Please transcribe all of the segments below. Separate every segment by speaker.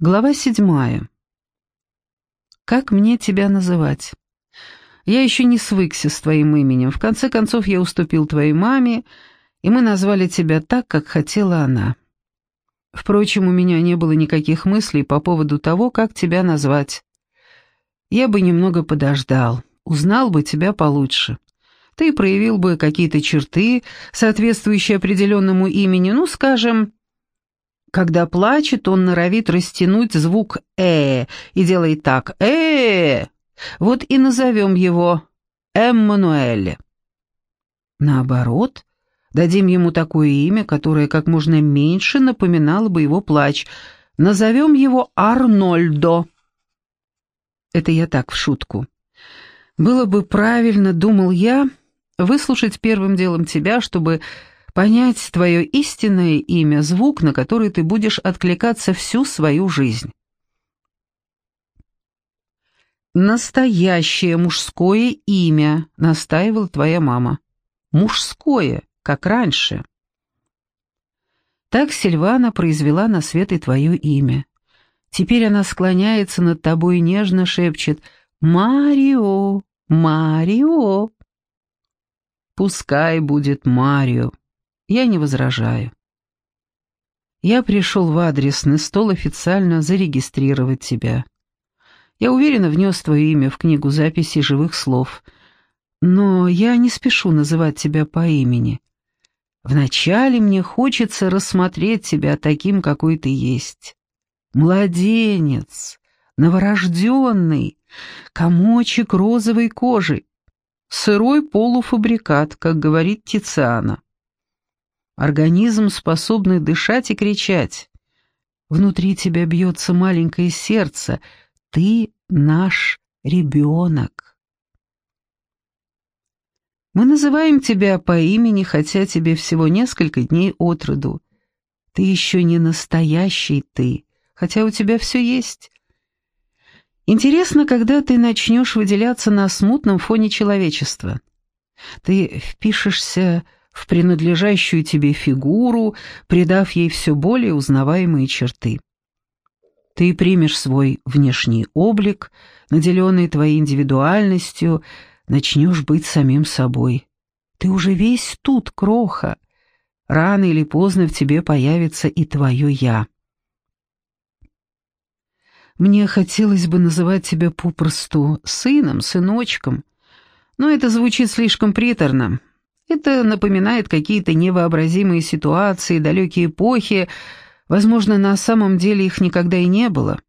Speaker 1: Глава седьмая. Как мне тебя называть? Я еще не свыкся с твоим именем. В конце концов, я уступил твоей маме, и мы назвали тебя так, как хотела она. Впрочем, у меня не было никаких мыслей по поводу того, как тебя назвать. Я бы немного подождал, узнал бы тебя получше. Ты проявил бы какие-то черты, соответствующие определенному имени, ну, скажем, когда плачет, он норовит растянуть звук «э» и делает так «э». Вот и назовем его Эммануэль. Наоборот, дадим ему такое имя, которое как можно меньше напоминало бы его плач. Назовем его Арнольдо. Это я так в шутку. Было бы правильно, думал я, выслушать первым делом тебя, чтобы понять твое истинное имя, звук, на который ты будешь откликаться всю свою жизнь. «Настоящее мужское имя», — настаивала твоя мама. «Мужское, как раньше». Так Сильвана произвела на свет и твое имя. Теперь она склоняется над тобой и нежно шепчет «Марио, Марио». Пускай будет Марио. Я не возражаю. Я пришел в адресный стол официально зарегистрировать тебя. Я уверенно внес твое имя в книгу записей живых слов, но я не спешу называть тебя по имени. Вначале мне хочется рассмотреть тебя таким, какой ты есть. Младенец, новорожденный, комочек розовой кожи, сырой полуфабрикат, как говорит Тициана. Организм, способный дышать и кричать. Внутри тебя бьется маленькое сердце. Ты наш ребенок. Мы называем тебя по имени, хотя тебе всего несколько дней от роду. Ты еще не настоящий ты, хотя у тебя все есть. Интересно, когда ты начнешь выделяться на смутном фоне человечества. Ты впишешься в принадлежащую тебе фигуру, придав ей все более узнаваемые черты. Ты примешь свой внешний облик, наделенный твоей индивидуальностью, начнешь быть самим собой. Ты уже весь тут, кроха. Рано или поздно в тебе появится и твое «я». Мне хотелось бы называть тебя попросту сыном, сыночком, но это звучит слишком приторно. Это напоминает какие-то невообразимые ситуации, далекие эпохи, возможно, на самом деле их никогда и не было.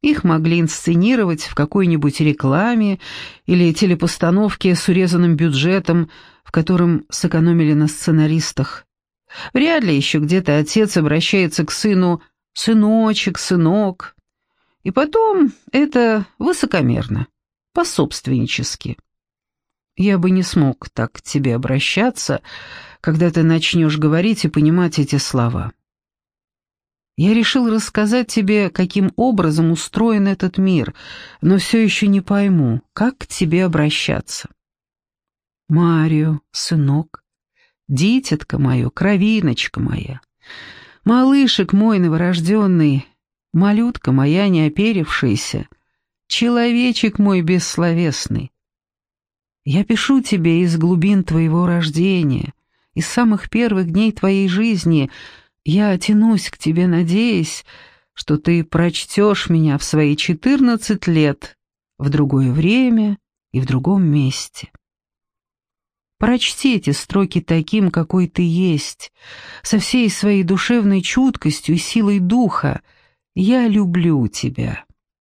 Speaker 1: Их могли инсценировать в какой-нибудь рекламе или телепостановке с урезанным бюджетом, в котором сэкономили на сценаристах. Вряд ли еще где-то отец обращается к сыну «сыночек, сынок». И потом это высокомерно, пособственнически. Я бы не смог так к тебе обращаться, когда ты начнешь говорить и понимать эти слова. Я решил рассказать тебе, каким образом устроен этот мир, но все еще не пойму, как к тебе обращаться. Марио, сынок, дитятка мое, кровиночка моя, малышек мой новорожденный, малютка моя неоперившаяся, человечек мой бессловесный, я пишу тебе из глубин твоего рождения, из самых первых дней твоей жизни. Я тянусь к тебе, надеясь, что ты прочтешь меня в свои четырнадцать лет, в другое время и в другом месте. Прочти эти строки таким, какой ты есть, со всей своей душевной чуткостью и силой духа. Я люблю тебя.